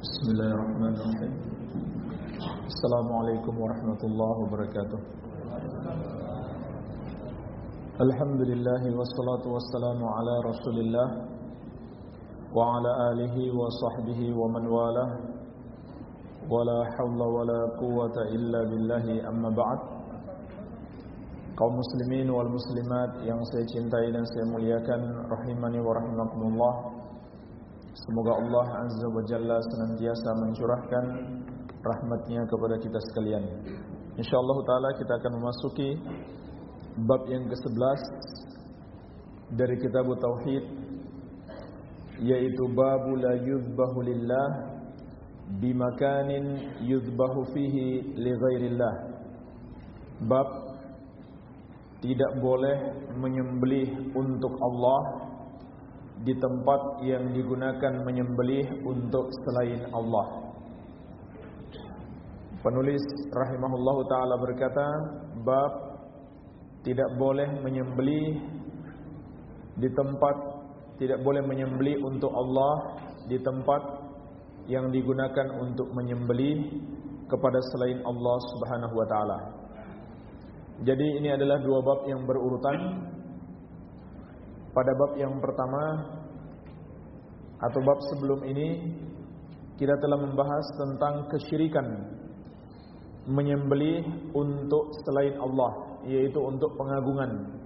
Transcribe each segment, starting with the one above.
بسم الله الرحمن الرحيم. السلام عليكم ورحمة الله وبركاته. الحمد لله والصلاة والسلام على رسول الله وعلى آله وصحبه ومن والاه. ولا حول ولا قوة إلا بالله أما بعد. kaum muslimin wal muslimat yang saya cintai dan saya muliakan rahimani wa rahimakumullah Semoga Allah Azza wa Jalla senantiasa mencurahkan rahmatnya kepada kita sekalian. InsyaAllah ta'ala kita akan memasuki bab yang ke-11 dari kitab Tauhid yaitu babu la yuzbahu lillah bimakanin yuzbahu fihi li ghairillah. Bab tidak boleh menyembelih untuk Allah di tempat yang digunakan menyembelih untuk selain Allah. Penulis rahimahullah taala berkata, bab tidak boleh menyembelih di tempat tidak boleh menyembelih untuk Allah di tempat yang digunakan untuk menyembelih kepada selain Allah Subhanahu wa taala. Jadi ini adalah dua bab yang berurutan pada bab yang pertama atau bab sebelum ini kita telah membahas tentang kesyirikan menyembelih untuk selain Allah yaitu untuk pengagungan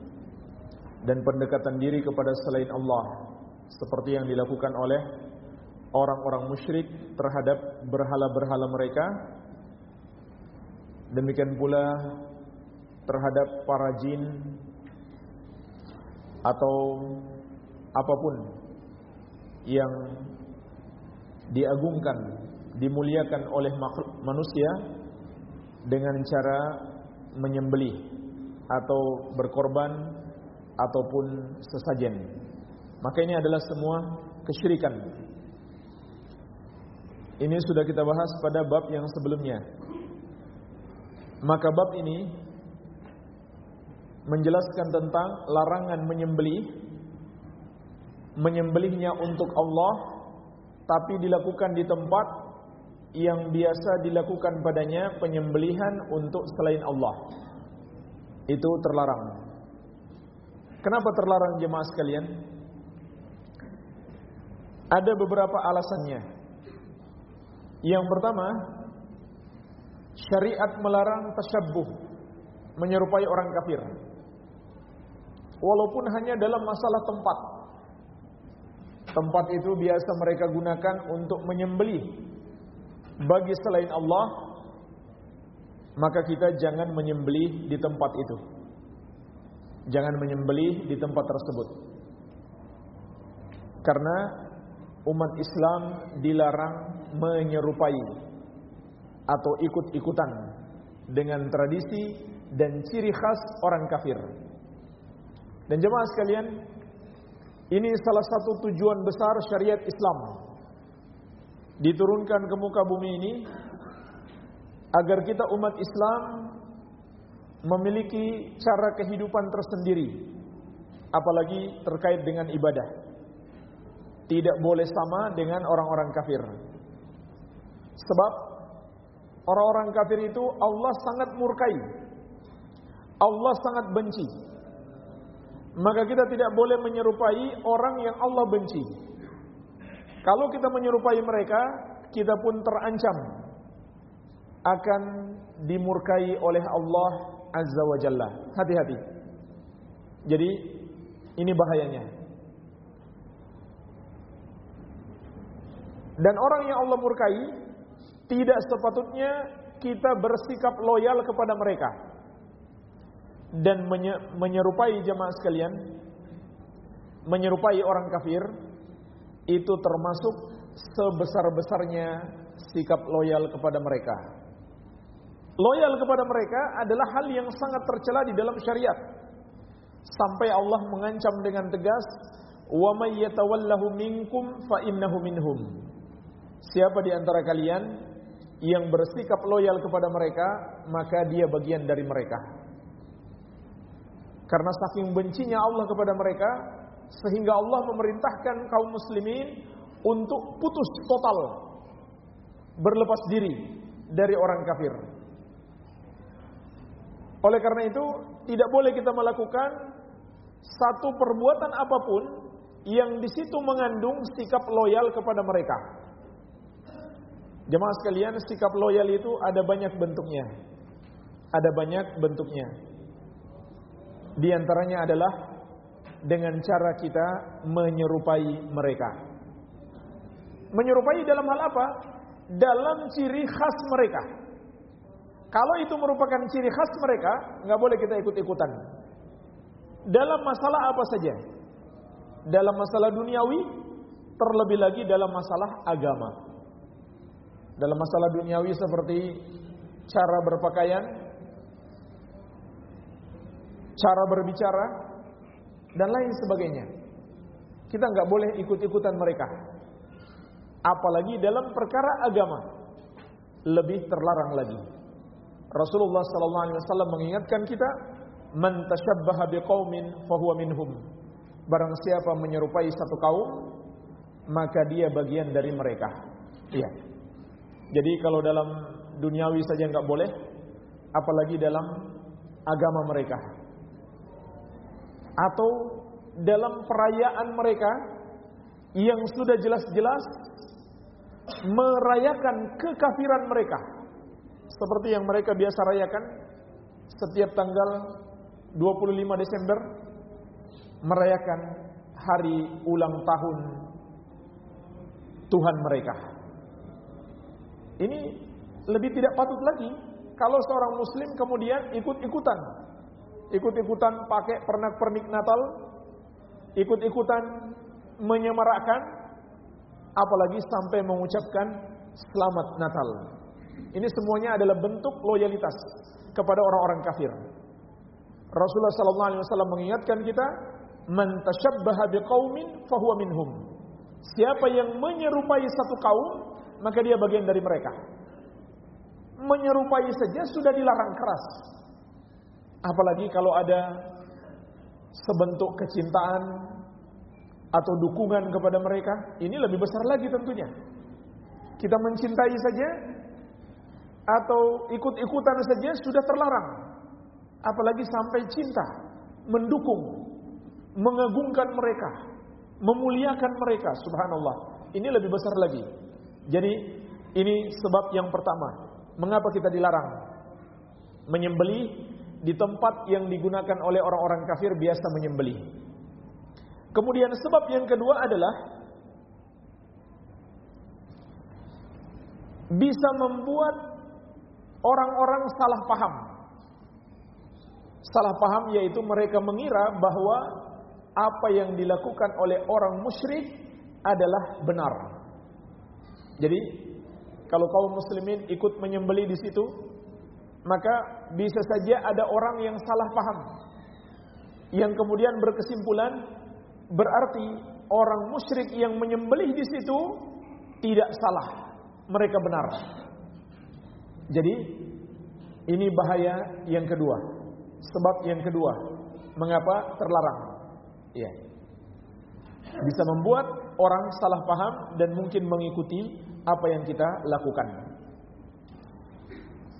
dan pendekatan diri kepada selain Allah seperti yang dilakukan oleh orang-orang musyrik terhadap berhala-berhala mereka. Demikian pula terhadap para jin atau apa pun yang diagungkan, dimuliakan oleh manusia dengan cara menyembelih atau berkorban ataupun sesajen. Maka ini adalah semua kesyirikan. Ini sudah kita bahas pada bab yang sebelumnya. Maka bab ini menjelaskan tentang larangan menyembelih menyembelihnya untuk Allah tapi dilakukan di tempat yang biasa dilakukan padanya penyembelihan untuk selain Allah. Itu terlarang. Kenapa terlarang jemaah sekalian? Ada beberapa alasannya. Yang pertama syariat melarang tasyabbuh menyerupai orang kafir walaupun hanya dalam masalah tempat. Tempat itu biasa mereka gunakan untuk menyembelih bagi selain Allah, maka kita jangan menyembelih di tempat itu. Jangan menyembelih di tempat tersebut. Karena umat Islam dilarang menyerupai atau ikut-ikutan dengan tradisi dan ciri khas orang kafir. Dan jemaah sekalian, ini salah satu tujuan besar syariat Islam. Diturunkan ke muka bumi ini agar kita umat Islam memiliki cara kehidupan tersendiri apalagi terkait dengan ibadah. Tidak boleh sama dengan orang-orang kafir. Sebab orang-orang kafir itu Allah sangat murkai. Allah sangat benci maka kita tidak boleh menyerupai orang yang Allah benci. Kalau kita menyerupai mereka, kita pun terancam akan dimurkai oleh Allah Azza wa Jalla. Hati-hati. Jadi ini bahayanya. Dan orang yang Allah murkai tidak sepatutnya kita bersikap loyal kepada mereka dan menyerupai jemaah sekalian menyerupai orang kafir itu termasuk sebesar-besarnya sikap loyal kepada mereka. Loyal kepada mereka adalah hal yang sangat tercela di dalam syariat. Sampai Allah mengancam dengan tegas, "Wa may yatawallahu minkum fa innahu minhum." Siapa di antara kalian yang bersikap loyal kepada mereka, maka dia bagian dari mereka. Karena saking bencinya Allah kepada mereka sehingga Allah memerintahkan kaum muslimin untuk putus total berlepas diri dari orang kafir. Oleh karena itu, tidak boleh kita melakukan satu perbuatan apa pun yang di situ mengandung sikap loyal kepada mereka. Jemaah sekalian, sikap loyal itu ada banyak bentuknya. Ada banyak bentuknya. Di antaranya adalah dengan cara kita menyerupai mereka. Menyerupai dalam hal apa? Dalam ciri khas mereka. Kalau itu merupakan ciri khas mereka, nggak boleh kita ikut-ikutan. Dalam masalah apa saja? Dalam masalah duniawi, terlebih lagi dalam masalah agama. Dalam masalah duniawi seperti cara berpakaian, cara berbicara, dan lain sebagainya. Kita nggak boleh ikut-ikutan mereka. Apalagi dalam perkara agama, lebih terlarang lagi. Rasulullah wasallam mengingatkan kita, "Man tashabbaha biqaumin fahuwa minhum." Barang siapa menyerupai satu kaum, maka dia bagian dari mereka. Iya. Jadi kalau dalam duniawi saja nggak boleh, apalagi dalam agama mereka. Atau dalam perayaan mereka yang sudah jelas-jelas merayakan kekafiran mereka. Seperti yang mereka biasa rayakan setiap tanggal 25 Desember merayakan hari ulang tahun Tuhan mereka. Ini lebih tidak patut lagi kalau seorang muslim kemudian ikut-ikutan. Ikut-ikutan pakai pernak-pernik Natal, ikut-ikutan menyemarakkan apalagi sampai mengucapkan selamat Natal. Ini semuanya adalah bentuk loyalitas kepada orang-orang kafir. Rasulullah sallallahu alaihi wasallam mengingatkan kita, "Man tashabbaha biqaumin fahuwa minhum." Siapa yang menyerupai satu kaum, maka dia bagian dari mereka. Menyerupai saja sudah dilarang keras. Apalagi kalau ada sebentuk kecintaan atau dukungan kepada mereka, ini lebih besar lagi tentunya. Kita mencintai saja atau ikut-ikutan saja sudah terlarang. Apalagi sampai cinta, mendukung, mengagungkan mereka, memuliakan mereka, subhanallah. Ini lebih besar lagi. Jadi ini sebab yang pertama. Mengapa kita dilarang menyembelih di tempat yang digunakan oleh orang-orang kafir biasa menyembelih. Kemudian sebab yang kedua adalah bisa membuat orang-orang salah paham. Salah paham yaitu mereka mengira bahwa apa yang dilakukan oleh orang musyrik adalah benar. Jadi kalau kaum muslimin ikut menyembeli di situ, maka bisa saja ada orang yang salah paham. Yang kemudian berkesimpulan berarti orang musyrik yang menyembelih di situ tidak salah, mereka benar. Jadi ini bahaya yang kedua. Sebab yang kedua, mengapa terlarang? Ya. Bisa membuat orang salah paham dan mungkin mengikuti apa yang kita lakukan.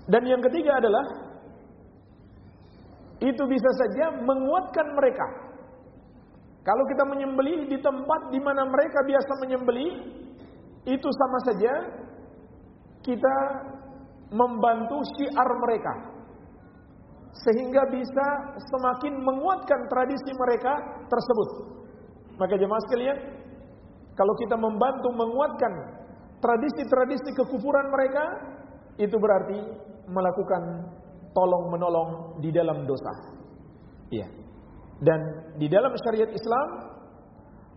Dan yang ketiga adalah itu bisa saja menguatkan mereka. Kalau kita menyembelih di tempat di mana mereka biasa menyembelih, itu sama saja kita membantu syiar mereka. Sehingga bisa semakin menguatkan tradisi mereka tersebut. Maka jemaah sekalian, kalau kita membantu menguatkan tradisi-tradisi kekufuran mereka, itu berarti melakukan tolong menolong di dalam dosa. Iya. Dan di dalam syariat Islam,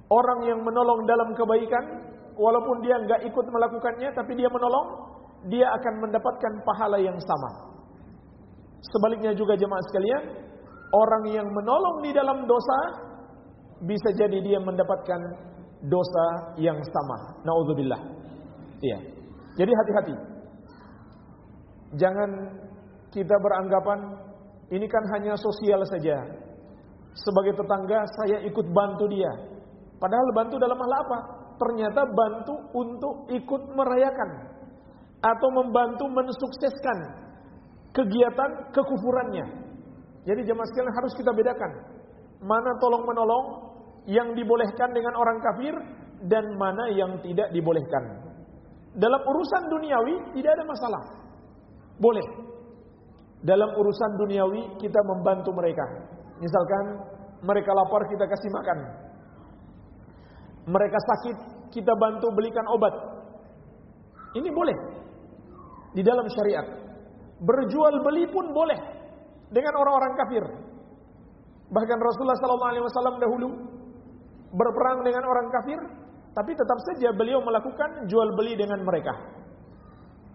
orang yang menolong dalam kebaikan, walaupun dia nggak ikut melakukannya, tapi dia menolong, dia akan mendapatkan pahala yang sama. Sebaliknya juga jemaah sekalian, orang yang menolong di dalam dosa, bisa jadi dia mendapatkan dosa yang sama. Nauzubillah. Iya. Jadi hati-hati. Jangan kita beranggapan ini kan hanya sosial saja. Sebagai tetangga saya ikut bantu dia. Padahal bantu dalam hal apa? Ternyata bantu untuk ikut merayakan atau membantu mensukseskan kegiatan kekufurannya. Jadi jemaah sekalian harus kita bedakan mana tolong menolong yang dibolehkan dengan orang kafir dan mana yang tidak dibolehkan. Dalam urusan duniawi tidak ada masalah. Boleh. Dalam urusan duniawi kita membantu mereka. Misalkan mereka lapar kita kasih makan. Mereka sakit kita bantu belikan obat. Ini boleh. Di dalam syariat. Berjual beli pun boleh dengan orang-orang kafir. Bahkan Rasulullah SAW dahulu berperang dengan orang kafir, tapi tetap saja beliau melakukan jual beli dengan mereka.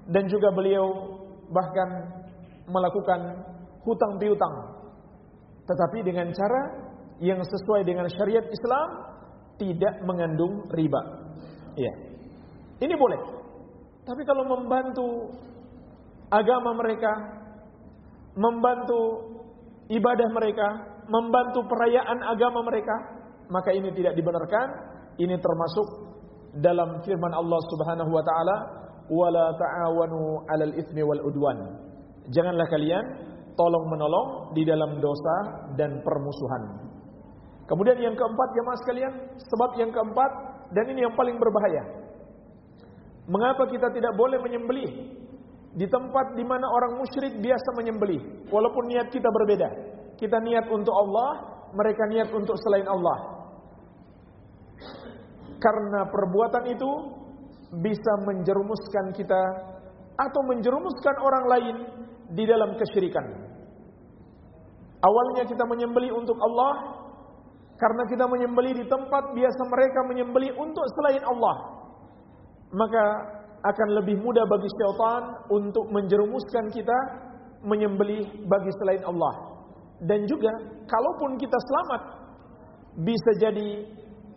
Dan juga beliau bahkan melakukan hutang piutang. Tetapi dengan cara yang sesuai dengan syariat Islam tidak mengandung riba. Iya. Ini boleh. Tapi kalau membantu agama mereka, membantu ibadah mereka, membantu perayaan agama mereka, maka ini tidak dibenarkan. Ini termasuk dalam firman Allah Subhanahu wa taala, "Wala ta'awanu 'alal itsmi wal udwan." Janganlah kalian tolong menolong di dalam dosa dan permusuhan. Kemudian yang keempat jemaah sekalian, sebab yang keempat dan ini yang paling berbahaya. Mengapa kita tidak boleh menyembelih di tempat di mana orang musyrik biasa menyembelih walaupun niat kita berbeda. Kita niat untuk Allah, mereka niat untuk selain Allah. Karena perbuatan itu bisa menjerumuskan kita atau menjerumuskan orang lain di dalam kesyirikan. Awalnya kita menyembeli untuk Allah karena kita menyembeli di tempat biasa mereka menyembeli untuk selain Allah. Maka akan lebih mudah bagi syaitan untuk menjerumuskan kita menyembeli bagi selain Allah. Dan juga kalaupun kita selamat bisa jadi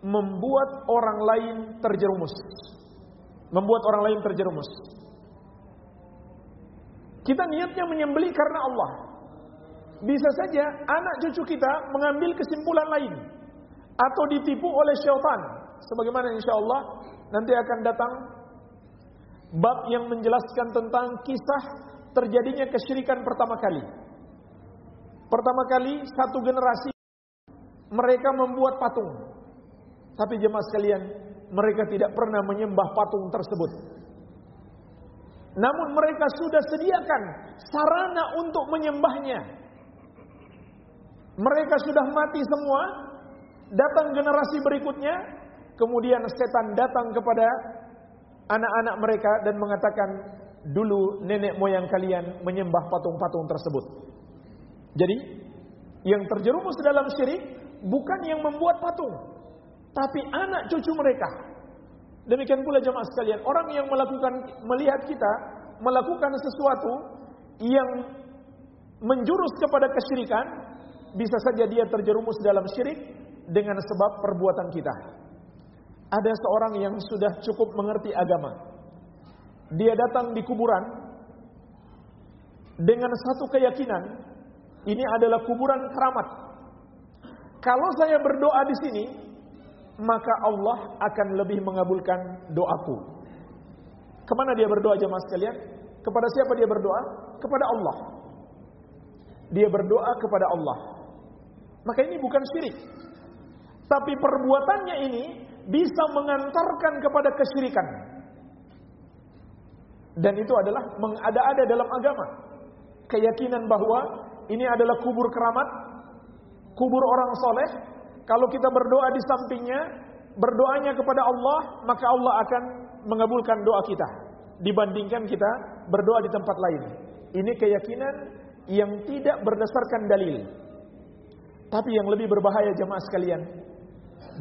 membuat orang lain terjerumus. Membuat orang lain terjerumus. Kita niatnya menyembeli karena Allah. Bisa saja anak cucu kita mengambil kesimpulan lain atau ditipu oleh syaitan. Sebagaimana insya Allah nanti akan datang bab yang menjelaskan tentang kisah terjadinya kesyirikan pertama kali. Pertama kali satu generasi mereka membuat patung. Tapi jemaah sekalian, mereka tidak pernah menyembah patung tersebut. Namun mereka sudah sediakan sarana untuk menyembahnya. Mereka sudah mati semua, datang generasi berikutnya, kemudian setan datang kepada anak-anak mereka dan mengatakan, dulu nenek moyang kalian menyembah patung-patung tersebut. Jadi, yang terjerumus dalam syirik bukan yang membuat patung, tapi anak cucu mereka. Demikian pula jemaah sekalian, orang yang melakukan melihat kita melakukan sesuatu yang menjurus kepada kesyirikan, bisa saja dia terjerumus dalam syirik dengan sebab perbuatan kita. Ada seorang yang sudah cukup mengerti agama. Dia datang di kuburan dengan satu keyakinan, ini adalah kuburan keramat. Kalau saya berdoa di sini, maka Allah akan lebih mengabulkan doaku. Ke mana dia berdoa jemaah sekalian? Kepada siapa dia berdoa? Kepada Allah. Dia berdoa kepada Allah. Maka ini bukan syirik. Tapi perbuatannya ini bisa mengantarkan kepada kesyirikan. Dan itu adalah mengada-ada dalam agama. Keyakinan bahwa ini adalah kubur keramat, kubur orang soleh. Kalau kita berdoa di sampingnya, berdoanya kepada Allah, maka Allah akan mengabulkan doa kita. Dibandingkan kita berdoa di tempat lain. Ini keyakinan yang tidak berdasarkan dalil. Tapi yang lebih berbahaya jemaah sekalian,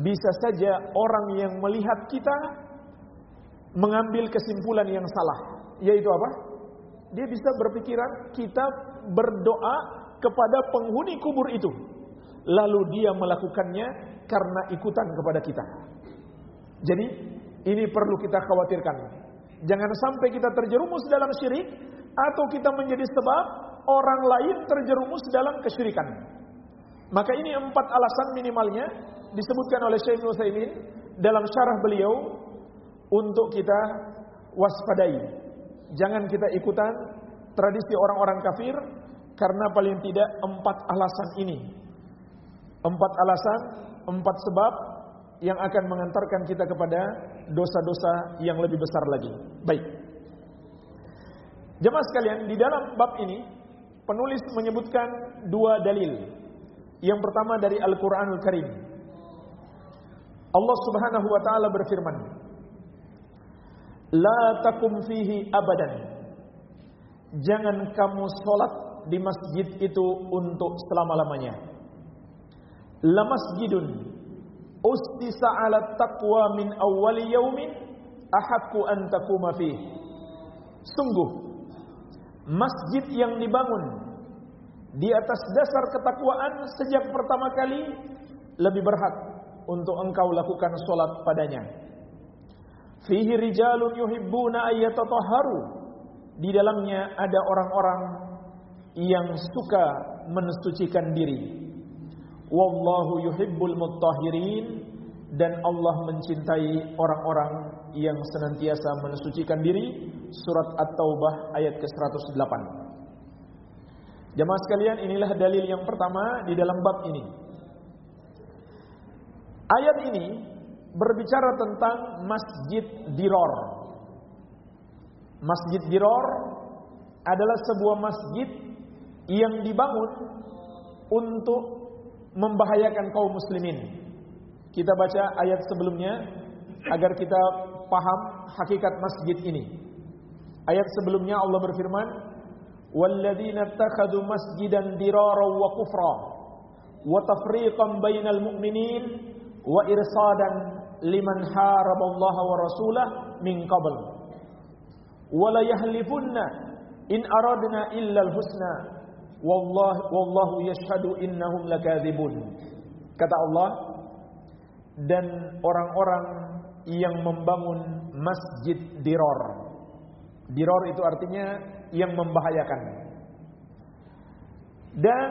bisa saja orang yang melihat kita mengambil kesimpulan yang salah, yaitu apa? Dia bisa berpikiran kita berdoa kepada penghuni kubur itu, lalu dia melakukannya karena ikutan kepada kita. Jadi ini perlu kita khawatirkan. Jangan sampai kita terjerumus dalam syirik atau kita menjadi sebab orang lain terjerumus dalam kesyirikan. Maka ini empat alasan minimalnya disebutkan oleh Syekh Nutsaimin dalam syarah beliau untuk kita waspadai. Jangan kita ikutan tradisi orang-orang kafir karena paling tidak empat alasan ini. Empat alasan, empat sebab yang akan mengantarkan kita kepada dosa-dosa yang lebih besar lagi. Baik. Jemaah sekalian, di dalam bab ini penulis menyebutkan dua dalil. Yang pertama dari Al-Qur'anul Karim. Allah Subhanahu wa taala berfirman, "La takum fihi abadan." Jangan kamu salat di masjid itu untuk selama-lamanya. La masjidun ustisa ala taqwa min awwali yaumin ahaqqu an takuma fi. Sungguh masjid yang dibangun di atas dasar ketakwaan sejak pertama kali lebih berhak untuk engkau lakukan solat padanya. Fihi rijalun yuhibbuna ayyatatahharu. Di dalamnya ada orang-orang yang suka mensucikan diri. Wallahu yuhibbul mutahhirin dan Allah mencintai orang-orang yang senantiasa mensucikan diri. Surat At-Taubah ayat ke-108. Jemaah sekalian, inilah dalil yang pertama di dalam bab ini. Ayat ini berbicara tentang Masjid Diror. Masjid Diror adalah sebuah masjid yang dibangun untuk membahayakan kaum muslimin. Kita baca ayat sebelumnya agar kita paham hakikat masjid ini. Ayat sebelumnya Allah berfirman, "Walladzina ittakhadhu masjidan dirara wa kufra wa tafriqan bainal mu'minin wa irsadan liman haraballaha wa rasulah min qabl. Wa la yahlifunna in aradna illa al-husna Wallahu, wallahu yashhadu innahum lakadzibun. Kata Allah dan orang-orang yang membangun masjid diror. Diror itu artinya yang membahayakan. Dan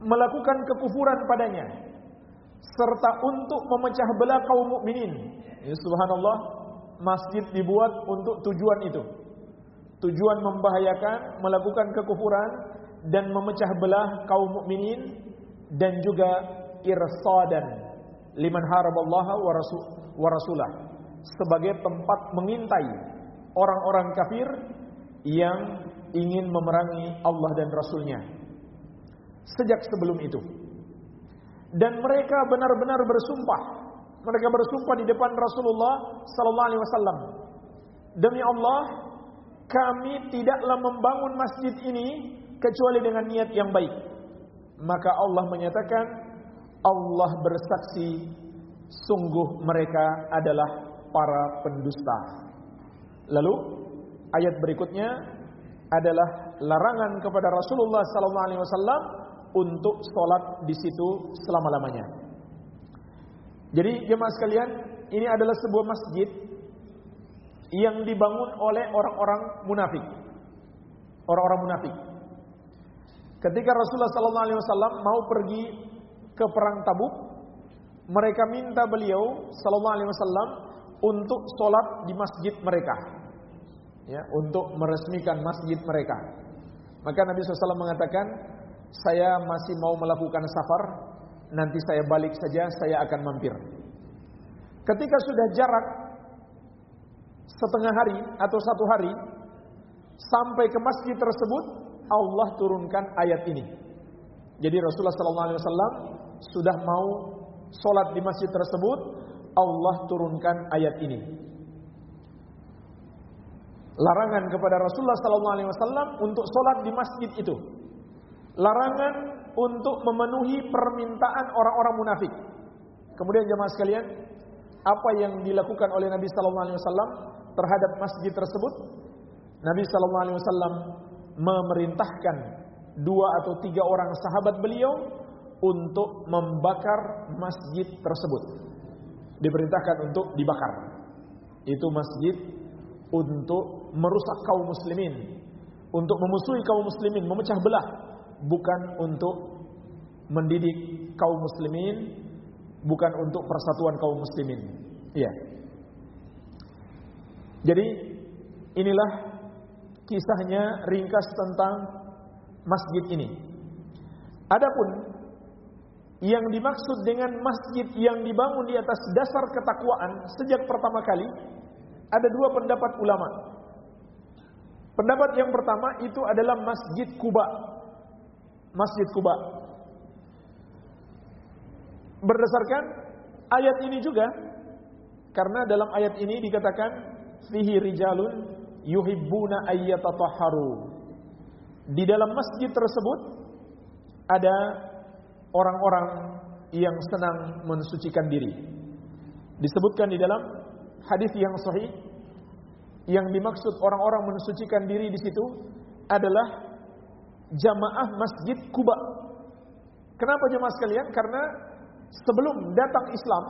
melakukan kekufuran padanya serta untuk memecah belah kaum mukminin. Ya, subhanallah, masjid dibuat untuk tujuan itu tujuan membahayakan, melakukan kekufuran dan memecah belah kaum mukminin dan juga irsadan liman haraballaha wa rasul wa rasulah. Sebagai tempat mengintai orang-orang kafir yang ingin memerangi Allah dan Rasulnya sejak sebelum itu. Dan mereka benar-benar bersumpah. Mereka bersumpah di depan Rasulullah sallallahu alaihi wasallam. Demi Allah kami tidaklah membangun masjid ini kecuali dengan niat yang baik. Maka Allah menyatakan, Allah bersaksi, sungguh mereka adalah para pendusta. Lalu ayat berikutnya adalah larangan kepada Rasulullah SAW untuk sholat di situ selama-lamanya. Jadi jemaah sekalian, ini adalah sebuah masjid yang dibangun oleh orang-orang munafik. Orang-orang munafik. Ketika Rasulullah sallallahu alaihi wasallam mau pergi ke perang Tabuk, mereka minta beliau sallallahu alaihi wasallam untuk sholat di masjid mereka. Ya, untuk meresmikan masjid mereka. Maka Nabi SAW mengatakan, saya masih mau melakukan safar, nanti saya balik saja, saya akan mampir. Ketika sudah jarak setengah hari atau satu hari sampai ke masjid tersebut Allah turunkan ayat ini. Jadi Rasulullah SAW sudah mau sholat di masjid tersebut, Allah turunkan ayat ini. Larangan kepada Rasulullah SAW untuk sholat di masjid itu. Larangan untuk memenuhi permintaan orang-orang munafik. Kemudian jemaah sekalian, apa yang dilakukan oleh Nabi Wasallam terhadap masjid tersebut, Nabi Wasallam memerintahkan dua atau tiga orang sahabat beliau untuk membakar masjid tersebut. Diperintahkan untuk dibakar. Itu masjid untuk merusak kaum muslimin, untuk memusuhi kaum muslimin, memecah belah, bukan untuk mendidik kaum muslimin, bukan untuk persatuan kaum muslimin. Iya. Jadi inilah kisahnya ringkas tentang masjid ini. Adapun yang dimaksud dengan masjid yang dibangun di atas dasar ketakwaan sejak pertama kali ada dua pendapat ulama. Pendapat yang pertama itu adalah Masjid Kuba. Masjid Kuba. Berdasarkan ayat ini juga karena dalam ayat ini dikatakan fihi rijalun yuhibbuna ayyatatahharu. Di dalam masjid tersebut ada orang-orang yang senang mensucikan diri. Disebutkan di dalam hadis yang sahih yang dimaksud orang-orang mensucikan diri di situ adalah jamaah Masjid Kuba. Kenapa jemaah sekalian? Karena sebelum datang Islam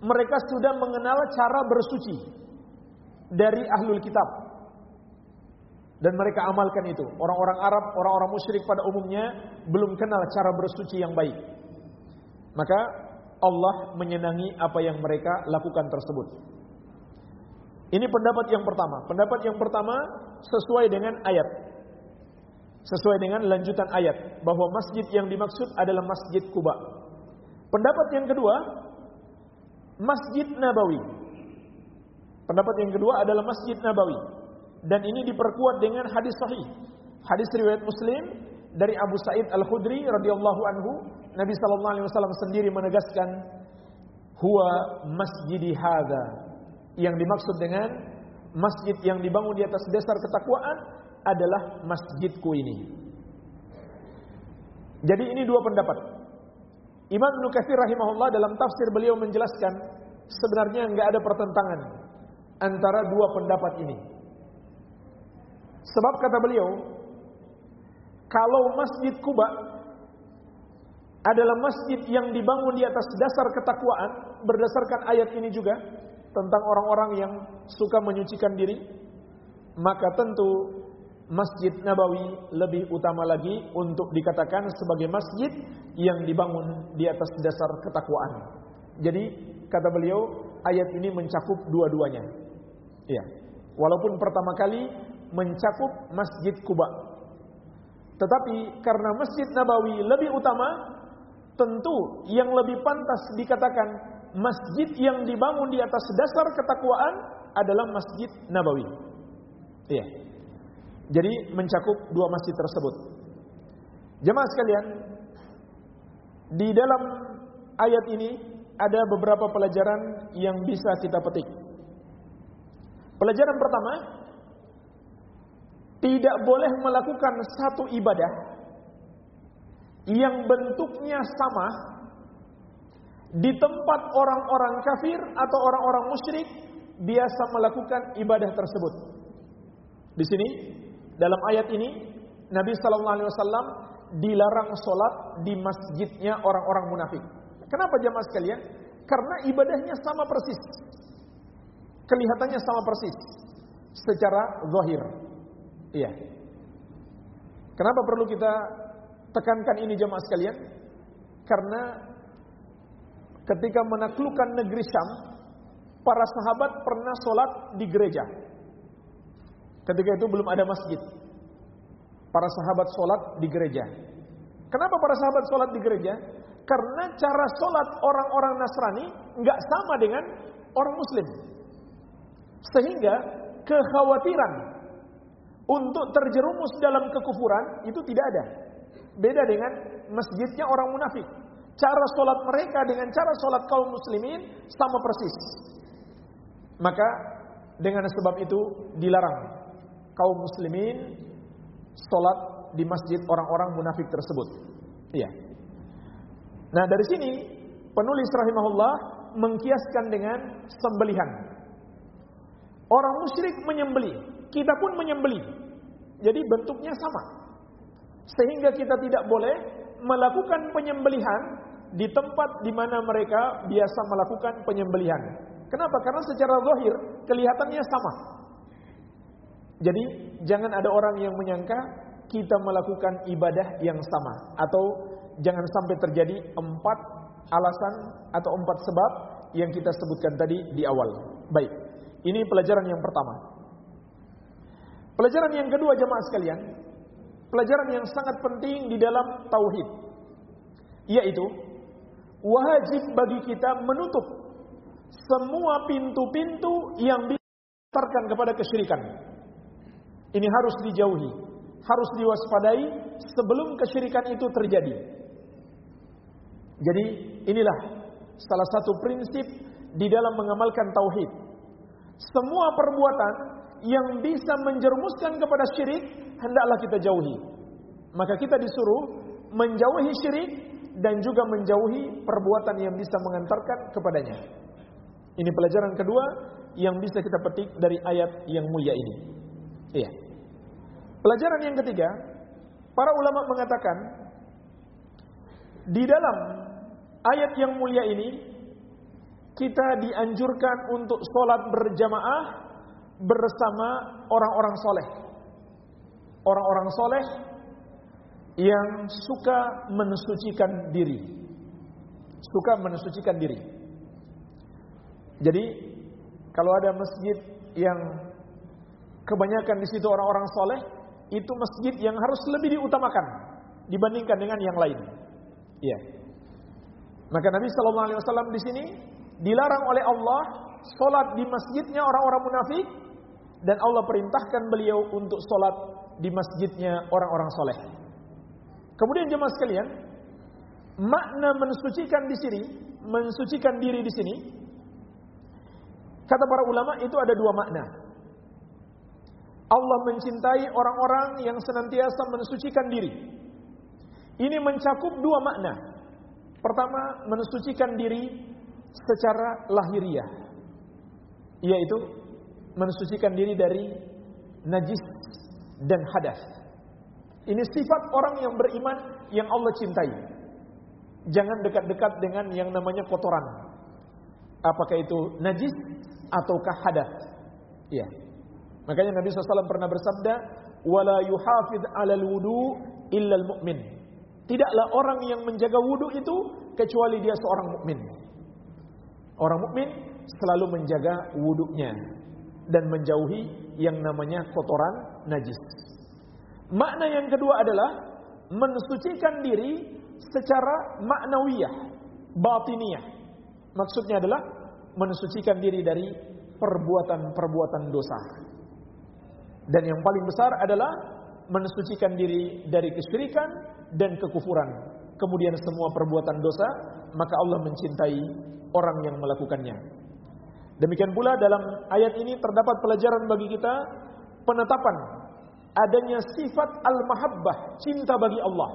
mereka sudah mengenal cara bersuci dari ahlul kitab dan mereka amalkan itu. Orang-orang Arab, orang-orang musyrik pada umumnya belum kenal cara bersuci yang baik. Maka Allah menyenangi apa yang mereka lakukan tersebut. Ini pendapat yang pertama. Pendapat yang pertama sesuai dengan ayat. Sesuai dengan lanjutan ayat bahwa masjid yang dimaksud adalah Masjid Kuba. Pendapat yang kedua, Masjid Nabawi. Pendapat yang kedua adalah Masjid Nabawi. Dan ini diperkuat dengan hadis sahih. Hadis riwayat Muslim dari Abu Sa'id Al-Khudri radhiyallahu anhu Nabi sallallahu alaihi wasallam sendiri menegaskan huwa masjidi hadza. Yang dimaksud dengan masjid yang dibangun di atas dasar ketakwaan adalah masjidku ini. Jadi ini dua pendapat. Imam Ibnu Katsir rahimahullah dalam tafsir beliau menjelaskan sebenarnya enggak ada pertentangan antara dua pendapat ini. Sebab kata beliau, kalau Masjid Kuba adalah masjid yang dibangun di atas dasar ketakwaan berdasarkan ayat ini juga tentang orang-orang yang suka menyucikan diri maka tentu Masjid Nabawi lebih utama lagi untuk dikatakan sebagai masjid yang dibangun di atas dasar ketakwaan. Jadi kata beliau ayat ini mencakup dua-duanya. Iya. Walaupun pertama kali mencakup Masjid Kuba. Tetapi karena Masjid Nabawi lebih utama, tentu yang lebih pantas dikatakan masjid yang dibangun di atas dasar ketakwaan adalah Masjid Nabawi. Iya. Jadi mencakup dua masjid tersebut. Jemaah sekalian, di dalam ayat ini ada beberapa pelajaran yang bisa kita petik. Pelajaran pertama, tidak boleh melakukan satu ibadah yang bentuknya sama di tempat orang-orang kafir atau orang-orang musyrik biasa melakukan ibadah tersebut. Di sini dalam ayat ini Nabi sallallahu alaihi wasallam dilarang sholat di masjidnya orang-orang munafik. Kenapa jamaah sekalian? Karena ibadahnya sama persis. Kelihatannya sama persis secara zahir. Iya. Kenapa perlu kita tekankan ini jemaah sekalian? Karena ketika menaklukkan negeri Syam, para sahabat pernah sholat di gereja. Ketika itu belum ada masjid. Para sahabat sholat di gereja. Kenapa para sahabat sholat di gereja? Karena cara sholat orang-orang Nasrani nggak sama dengan orang Muslim. Sehingga kekhawatiran untuk terjerumus dalam kekufuran itu tidak ada. Beda dengan masjidnya orang munafik. Cara sholat mereka dengan cara sholat kaum muslimin sama persis. Maka dengan sebab itu dilarang kaum muslimin sholat di masjid orang-orang munafik tersebut. Iya. Nah dari sini penulis rahimahullah mengkiaskan dengan sembelihan. Orang musyrik menyembeli, kita pun menyembeli. Jadi bentuknya sama. Sehingga kita tidak boleh melakukan penyembelihan di tempat di mana mereka biasa melakukan penyembelihan. Kenapa? Karena secara zahir kelihatannya sama. Jadi jangan ada orang yang menyangka kita melakukan ibadah yang sama atau jangan sampai terjadi empat alasan atau empat sebab yang kita sebutkan tadi di awal. Baik, ini pelajaran yang pertama. Pelajaran yang kedua jemaah sekalian, pelajaran yang sangat penting di dalam tauhid yaitu wajib bagi kita menutup semua pintu-pintu yang bisa kepada kesyirikan. Ini harus dijauhi, harus diwaspadai sebelum kesyirikan itu terjadi. Jadi inilah salah satu prinsip di dalam mengamalkan tauhid. Semua perbuatan yang bisa menjerumuskan kepada syirik hendaklah kita jauhi. Maka kita disuruh menjauhi syirik dan juga menjauhi perbuatan yang bisa mengantarkan kepadanya. Ini pelajaran kedua yang bisa kita petik dari ayat yang mulia ini. Iya. Pelajaran yang ketiga, para ulama mengatakan di dalam ayat yang mulia ini kita dianjurkan untuk sholat berjamaah bersama orang-orang soleh. Orang-orang soleh yang suka mensucikan diri. Suka mensucikan diri. Jadi kalau ada masjid yang kebanyakan di situ orang-orang soleh, itu masjid yang harus lebih diutamakan dibandingkan dengan yang lain. Iya. Maka Nabi Shallallahu Alaihi Wasallam di sini dilarang oleh Allah solat di masjidnya orang-orang munafik dan Allah perintahkan beliau untuk solat di masjidnya orang-orang soleh. Kemudian jemaah sekalian, makna mensucikan di sini, mensucikan diri di sini, kata para ulama itu ada dua makna. Allah mencintai orang-orang yang senantiasa mensucikan diri. Ini mencakup dua makna. Pertama, mensucikan diri secara lahiriah. Yaitu mensucikan diri dari najis dan hadas. Ini sifat orang yang beriman yang Allah cintai. Jangan dekat-dekat dengan yang namanya kotoran. Apakah itu najis ataukah hadas? Iya. Makanya Nabi SAW pernah bersabda, "Wala yuhafid 'alal wudu illa mu'min." Tidaklah orang yang menjaga wudu itu kecuali dia seorang mukmin. Orang mukmin selalu menjaga wudunya dan menjauhi yang namanya kotoran najis. Makna yang kedua adalah mensucikan diri secara maknawiyah, batiniyah. Maksudnya adalah mensucikan diri dari perbuatan-perbuatan dosa. Dan yang paling besar adalah mensucikan diri dari kesyirikan dan kekufuran. Kemudian semua perbuatan dosa, maka Allah mencintai orang yang melakukannya. Demikian pula dalam ayat ini terdapat pelajaran bagi kita penetapan adanya sifat al-mahabbah, cinta bagi Allah.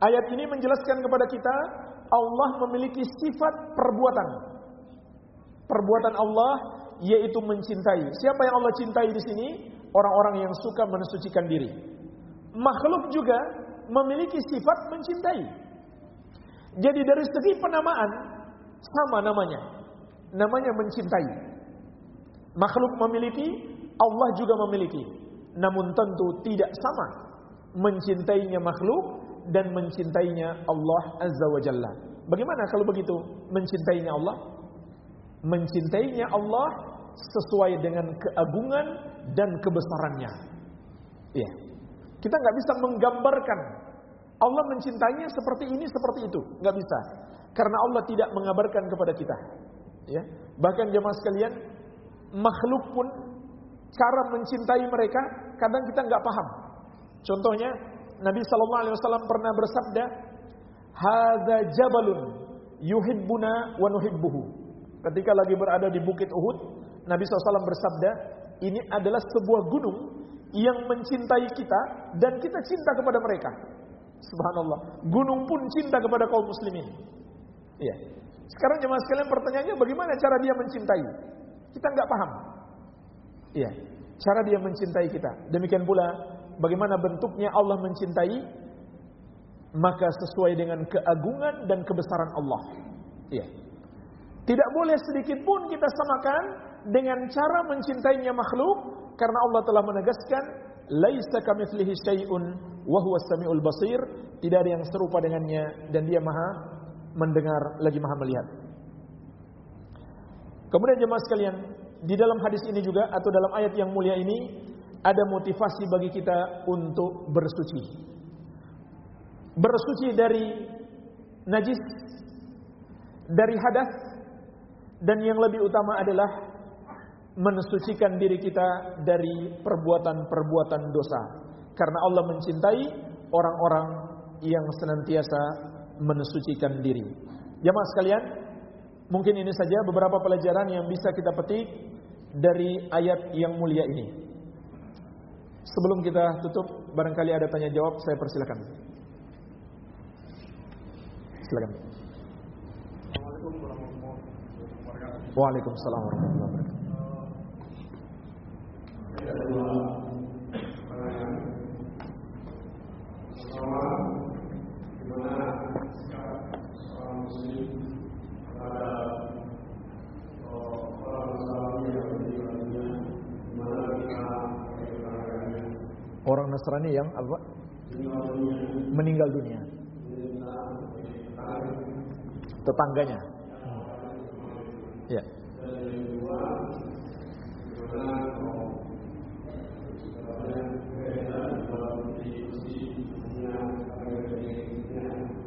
Ayat ini menjelaskan kepada kita Allah memiliki sifat perbuatan. Perbuatan Allah yaitu mencintai. Siapa yang Allah cintai di sini? Orang-orang yang suka mensucikan diri. Makhluk juga memiliki sifat mencintai. Jadi dari segi penamaan sama namanya. Namanya mencintai. Makhluk memiliki, Allah juga memiliki. Namun tentu tidak sama mencintainya makhluk dan mencintainya Allah Azza wa Jalla. Bagaimana kalau begitu mencintainya Allah? mencintainya Allah sesuai dengan keagungan dan kebesarannya. Iya. Kita nggak bisa menggambarkan Allah mencintainya seperti ini seperti itu, nggak bisa. Karena Allah tidak mengabarkan kepada kita. Ya. Bahkan jemaah sekalian, makhluk pun cara mencintai mereka kadang kita nggak paham. Contohnya Nabi Shallallahu Alaihi Wasallam pernah bersabda, "Hada jabalun yuhibbuna wa nuhibbuhu." Ketika lagi berada di Bukit Uhud, Nabi SAW bersabda, ini adalah sebuah gunung yang mencintai kita dan kita cinta kepada mereka. Subhanallah. Gunung pun cinta kepada kaum muslimin. Iya. Sekarang jemaah sekalian pertanyaannya bagaimana cara dia mencintai? Kita nggak paham. Iya. Cara dia mencintai kita. Demikian pula bagaimana bentuknya Allah mencintai maka sesuai dengan keagungan dan kebesaran Allah. Iya. Tidak boleh sedikit pun kita samakan dengan cara mencintainya makhluk karena Allah telah menegaskan laisa kamitslihi syai'un wa huwas samiul basir, tidak ada yang serupa dengannya dan dia Maha mendengar lagi Maha melihat. Kemudian jemaah sekalian, di dalam hadis ini juga atau dalam ayat yang mulia ini ada motivasi bagi kita untuk bersuci. Bersuci dari najis, dari hadas, dan yang lebih utama adalah mensucikan diri kita dari perbuatan-perbuatan dosa. Karena Allah mencintai orang-orang yang senantiasa mensucikan diri. Jamaah sekalian, mungkin ini saja beberapa pelajaran yang bisa kita petik dari ayat yang mulia ini. Sebelum kita tutup, barangkali ada tanya jawab, saya persilakan. Silakan. Waalaikumsalam warahmatullahi wabarakatuh. Orang Nasrani yang apa? Meninggal dunia. Tetangganya. Ya.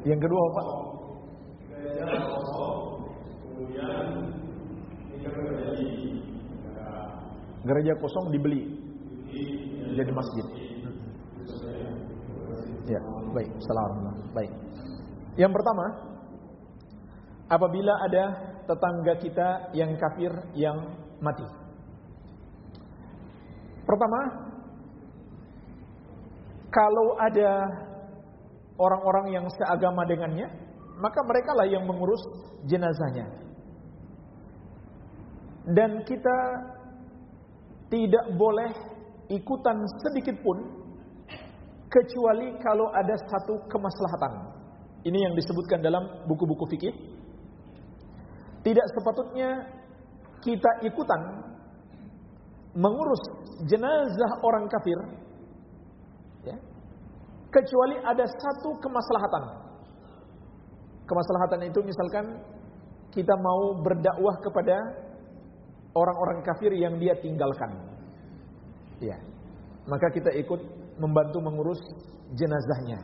Yang kedua apa? Gereja kosong dibeli jadi masjid. Baik. Salam. Baik. Yang pertama, apabila ada tetangga kita yang kafir yang mati. Pertama, kalau ada orang-orang yang seagama dengannya, maka mereka lah yang mengurus jenazahnya. Dan kita tidak boleh ikutan sedikit pun kecuali kalau ada satu kemaslahatan. Ini yang disebutkan dalam buku-buku fikih. Tidak sepatutnya kita ikutan mengurus jenazah orang kafir ya, kecuali ada satu kemaslahatan. Kemaslahatan itu misalkan kita mau berdakwah kepada orang-orang kafir yang dia tinggalkan. Ya. Maka kita ikut membantu mengurus jenazahnya.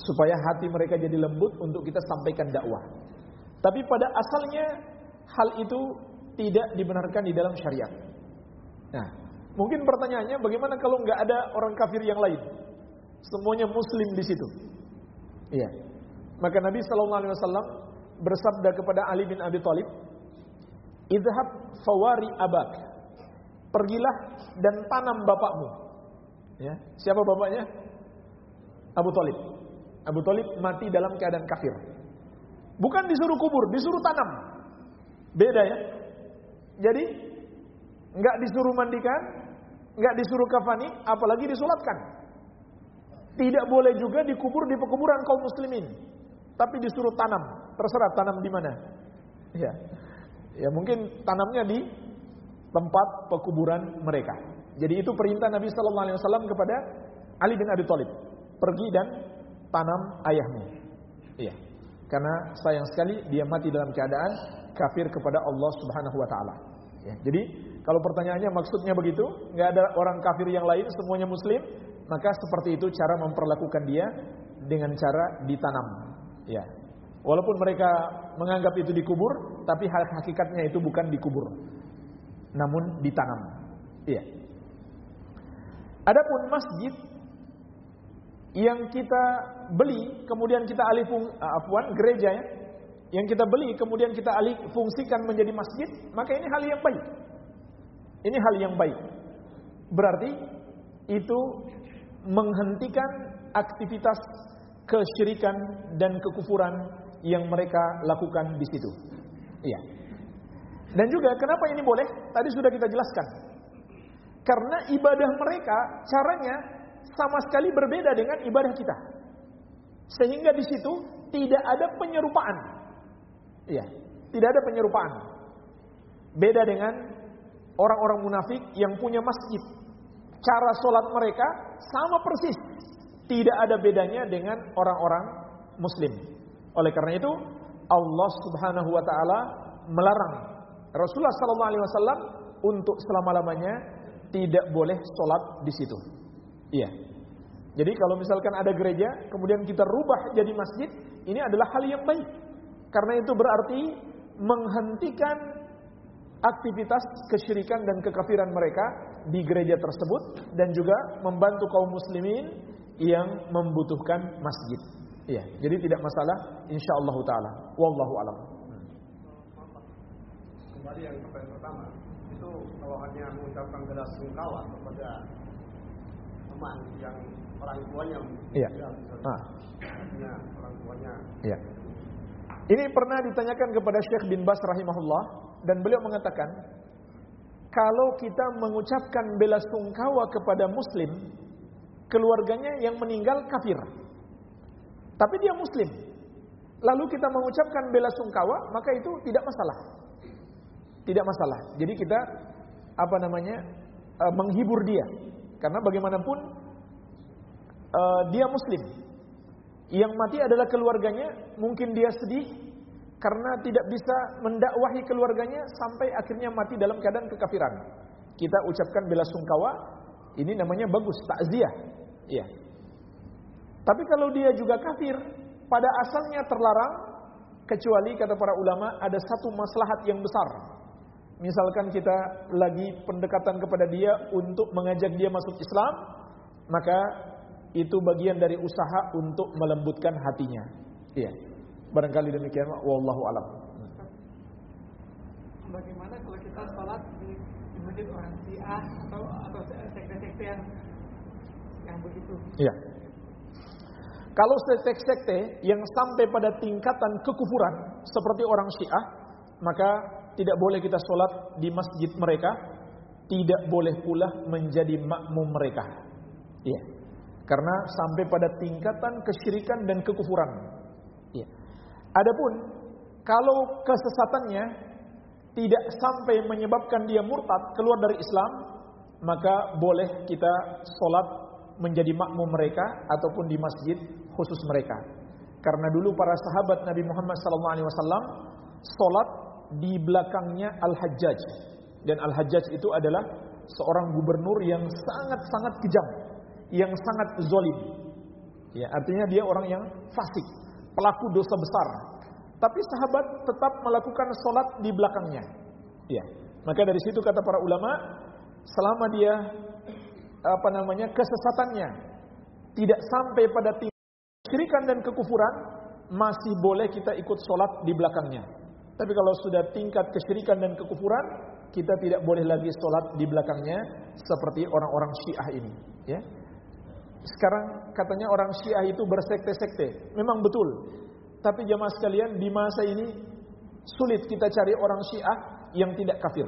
Supaya hati mereka jadi lembut untuk kita sampaikan dakwah. Tapi pada asalnya hal itu tidak dibenarkan di dalam syariat. Nah, mungkin pertanyaannya bagaimana kalau nggak ada orang kafir yang lain? Semuanya muslim di situ. Iya. Maka Nabi Shallallahu alaihi wasallam bersabda kepada Ali bin Abi Thalib, "Idhab fawari abak." Pergilah dan tanam bapakmu. Ya, siapa bapaknya? Abu Talib. Abu Talib mati dalam keadaan kafir. Bukan disuruh kubur, disuruh tanam. Beda ya. Jadi nggak disuruh mandikan, nggak disuruh kafani, apalagi disolatkan. Tidak boleh juga dikubur di pekuburan kaum muslimin, tapi disuruh tanam. Terserah tanam di mana. Ya, ya mungkin tanamnya di tempat pekuburan mereka. Jadi itu perintah Nabi Sallallahu Alaihi Wasallam kepada Ali bin Abi Thalib. Pergi dan tanam ayahmu. Iya. Karena sayang sekali dia mati dalam keadaan kafir kepada Allah Subhanahu Wa Taala. Ya, jadi kalau pertanyaannya maksudnya begitu, nggak ada orang kafir yang lain, semuanya Muslim, maka seperti itu cara memperlakukan dia dengan cara ditanam. Ya, walaupun mereka menganggap itu dikubur, tapi hal hakikatnya itu bukan dikubur, namun ditanam. Iya. Adapun masjid yang kita beli kemudian kita alih fung, uh, afwan gereja ya yang kita beli kemudian kita alih fungsikan menjadi masjid maka ini hal yang baik. Ini hal yang baik. Berarti itu menghentikan aktivitas kesyirikan dan kekufuran yang mereka lakukan di situ. Iya. Dan juga kenapa ini boleh? Tadi sudah kita jelaskan karena ibadah mereka caranya sama sekali berbeda dengan ibadah kita. Sehingga di situ tidak ada penyerupaan. Iya, tidak ada penyerupaan. Beda dengan orang-orang munafik yang punya masjid. Cara sholat mereka sama persis. Tidak ada bedanya dengan orang-orang muslim. Oleh karena itu, Allah Subhanahu wa taala melarang Rasulullah sallallahu alaihi wasallam untuk selama-lamanya tidak boleh sholat di situ. Iya. Jadi kalau misalkan ada gereja, kemudian kita rubah jadi masjid, ini adalah hal yang baik. Karena itu berarti menghentikan aktivitas kesyirikan dan kekafiran mereka di gereja tersebut dan juga membantu kaum muslimin yang membutuhkan masjid. Iya, jadi tidak masalah insyaallah taala. Wallahu alam. Kembali yang pertama, itu kalau hanya mengucapkan bela sungkawa kepada teman yang orang tuanya iya. ah. orang tuanya iya. Ini pernah ditanyakan kepada Syekh bin Bas rahimahullah dan beliau mengatakan kalau kita mengucapkan bela sungkawa kepada muslim keluarganya yang meninggal kafir tapi dia muslim lalu kita mengucapkan bela sungkawa maka itu tidak masalah tidak masalah. Jadi kita apa namanya uh, menghibur dia. Karena bagaimanapun uh, dia muslim. Yang mati adalah keluarganya mungkin dia sedih karena tidak bisa mendakwahi keluarganya sampai akhirnya mati dalam keadaan kekafiran. Kita ucapkan bela sungkawa ini namanya bagus takziah. Iya. Tapi kalau dia juga kafir pada asalnya terlarang kecuali kata para ulama ada satu maslahat yang besar misalkan kita lagi pendekatan kepada dia untuk mengajak dia masuk Islam, maka itu bagian dari usaha untuk melembutkan hatinya. Iya. Barangkali demikian, wallahu alam. Bagaimana kalau kita sholat di, di masjid orang Syiah atau atau sekte-sekte yang yang begitu? Iya. Kalau sekte-sekte yang sampai pada tingkatan kekufuran seperti orang Syiah, maka tidak boleh kita sholat di masjid mereka, tidak boleh pula menjadi makmum mereka. Iya. Karena sampai pada tingkatan kesyirikan dan kekufuran. Iya. Adapun kalau kesesatannya tidak sampai menyebabkan dia murtad keluar dari Islam, maka boleh kita sholat menjadi makmum mereka ataupun di masjid khusus mereka. Karena dulu para sahabat Nabi Muhammad SAW sholat di belakangnya Al-Hajjaj. Dan Al-Hajjaj itu adalah seorang gubernur yang sangat-sangat kejam, yang sangat zolim. Ya, artinya dia orang yang fasik, pelaku dosa besar. Tapi sahabat tetap melakukan sholat di belakangnya. Ya, maka dari situ kata para ulama, selama dia apa namanya kesesatannya tidak sampai pada tingkat dan kekufuran, masih boleh kita ikut sholat di belakangnya. Tapi kalau sudah tingkat kesyirikan dan kekufuran, kita tidak boleh lagi sholat di belakangnya seperti orang-orang Syiah ini. Ya. Sekarang katanya orang Syiah itu bersekte-sekte. Memang betul. Tapi jamaah sekalian di masa ini sulit kita cari orang Syiah yang tidak kafir.